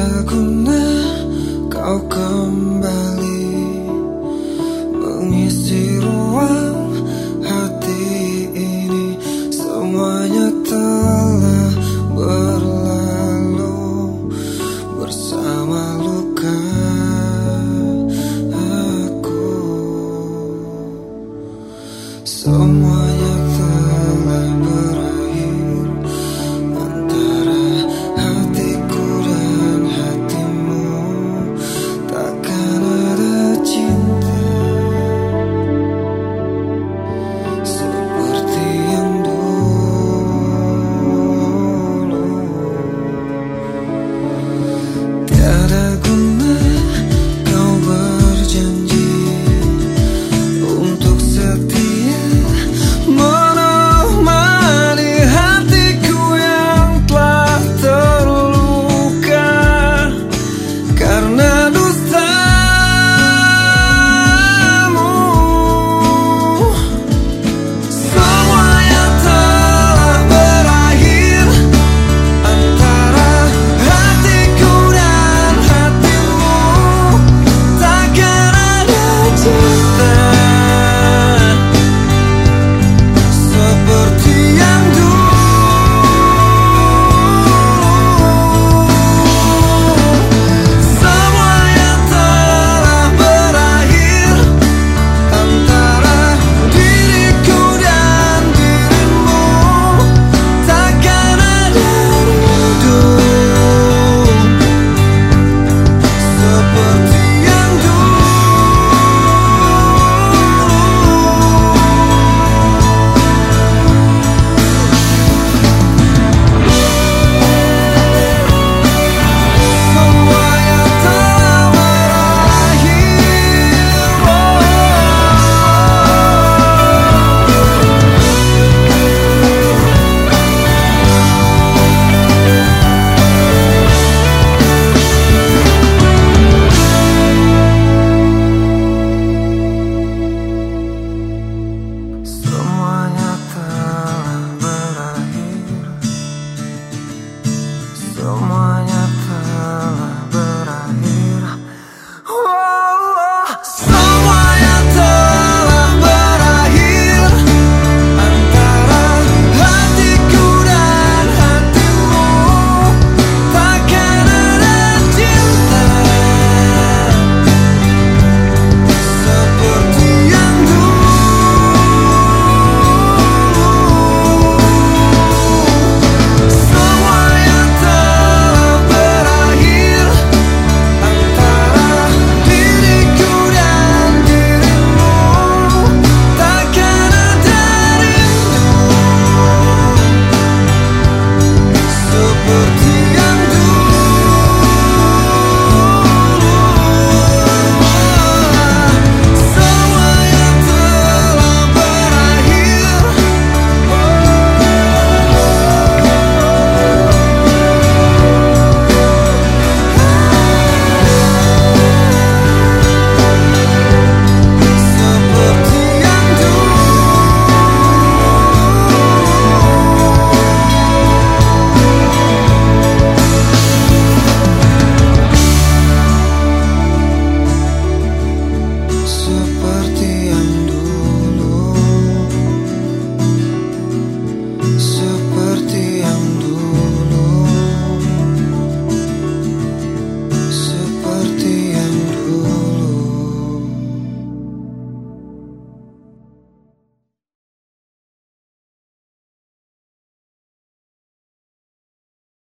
Tak kau kembali. Mengisi ruang hati ini. Semuanya telah berlalu Bersama luka aku. Semuanya algún to the